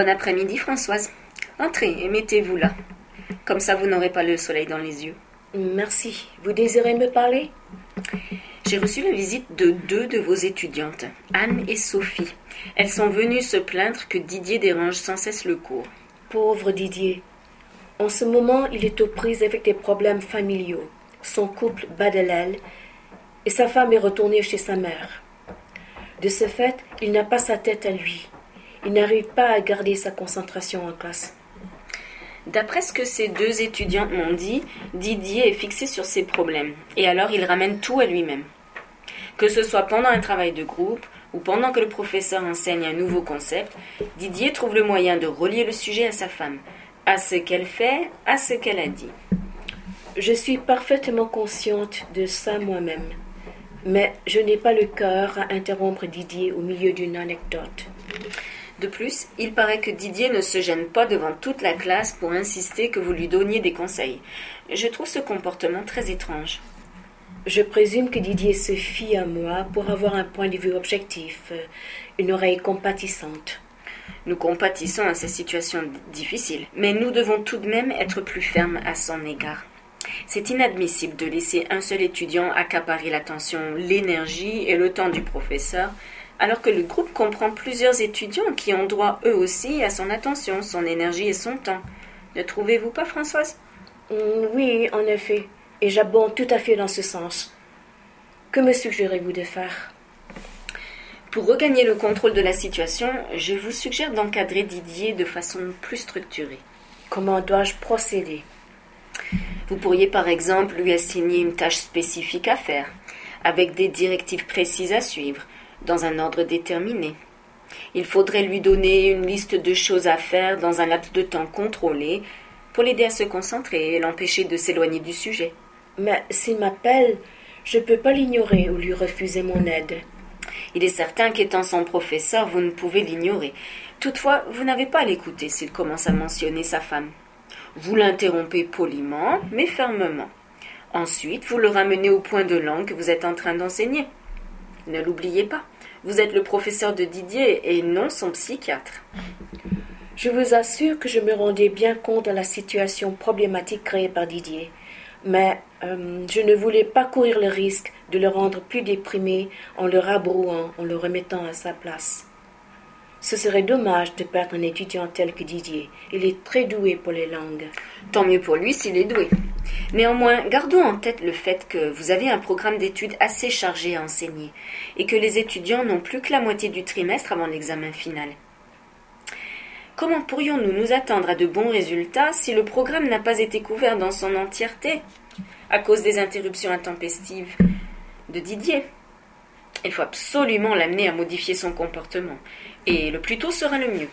Bon après-midi, Françoise. Entrez et mettez-vous là. Comme ça, vous n'aurez pas le soleil dans les yeux. Merci. Vous désirez me parler? J'ai reçu la visite de deux de vos étudiantes, Anne et Sophie. Elles sont venues se plaindre que Didier dérange sans cesse le cours. Pauvre Didier. En ce moment, il est aux prises avec des problèmes familiaux. Son couple bat de l'aile et sa femme est retournée chez sa mère. De ce fait, il n'a pas sa tête à lui. Il n'arrive pas à garder sa concentration en classe. D'après ce que ces deux étudiantes m'ont dit, Didier est fixé sur ses problèmes, et alors il ramène tout à lui-même. Que ce soit pendant un travail de groupe ou pendant que le professeur enseigne un nouveau concept, Didier trouve le moyen de relier le sujet à sa femme, à ce qu'elle fait, à ce qu'elle a dit. Je suis parfaitement consciente de ça moi-même, mais je n'ai pas le cœur à interrompre Didier au milieu d'une anecdote. De plus, il paraît que Didier ne se gêne pas devant toute la classe pour insister que vous lui donniez des conseils. Je trouve ce comportement très étrange. Je présume que Didier se fie à moi pour avoir un point de vue objectif, une oreille compatissante. Nous compatissons à sa situation difficile, mais nous devons tout de même être plus fermes à son égard. C'est inadmissible de laisser un seul étudiant accaparer l'attention, l'énergie et le temps du professeur alors que le groupe comprend plusieurs étudiants qui ont droit eux aussi à son attention, son énergie et son temps. Ne trouvez-vous pas, Françoise? Mm, Oui, en effet, et j'abonde tout à fait dans ce sens. Que me suggérez-vous de faire? Pour regagner le contrôle de la situation, je vous suggère d'encadrer Didier de façon plus structurée. Comment dois-je procéder? Vous pourriez par exemple lui assigner une tâche spécifique à faire, avec des directives précises à suivre, dans un ordre déterminé. Il faudrait lui donner une liste de choses à faire dans un laps de temps contrôlé pour l'aider à se concentrer et l'empêcher de s'éloigner du sujet. Mais s'il m'appelle, je ne peux pas l'ignorer ou lui refuser mon aide. Il est certain qu'étant son professeur, vous ne pouvez l'ignorer. Toutefois, vous n'avez pas à l'écouter s'il commence à mentionner sa femme. Vous l'interrompez poliment, mais fermement. Ensuite, vous le ramenez au point de langue que vous êtes en train d'enseigner. Ne l'oubliez pas, vous êtes le professeur de Didier et non son psychiatre. Je vous assure que je me rendais bien compte de la situation problématique créée par Didier, mais euh, je ne voulais pas courir le risque de le rendre plus déprimé en le rabrouant, en le remettant à sa place. Ce serait dommage de perdre un étudiant tel que Didier. Il est très doué pour les langues. Tant mieux pour lui s'il est doué. Néanmoins, gardons en tête le fait que vous avez un programme d'études assez chargé à enseigner et que les étudiants n'ont plus que la moitié du trimestre avant l'examen final. Comment pourrions-nous nous attendre à de bons résultats si le programme n'a pas été couvert dans son entièreté à cause des interruptions intempestives de Didier? Il faut absolument l'amener à modifier son comportement et le plus tôt sera le mieux.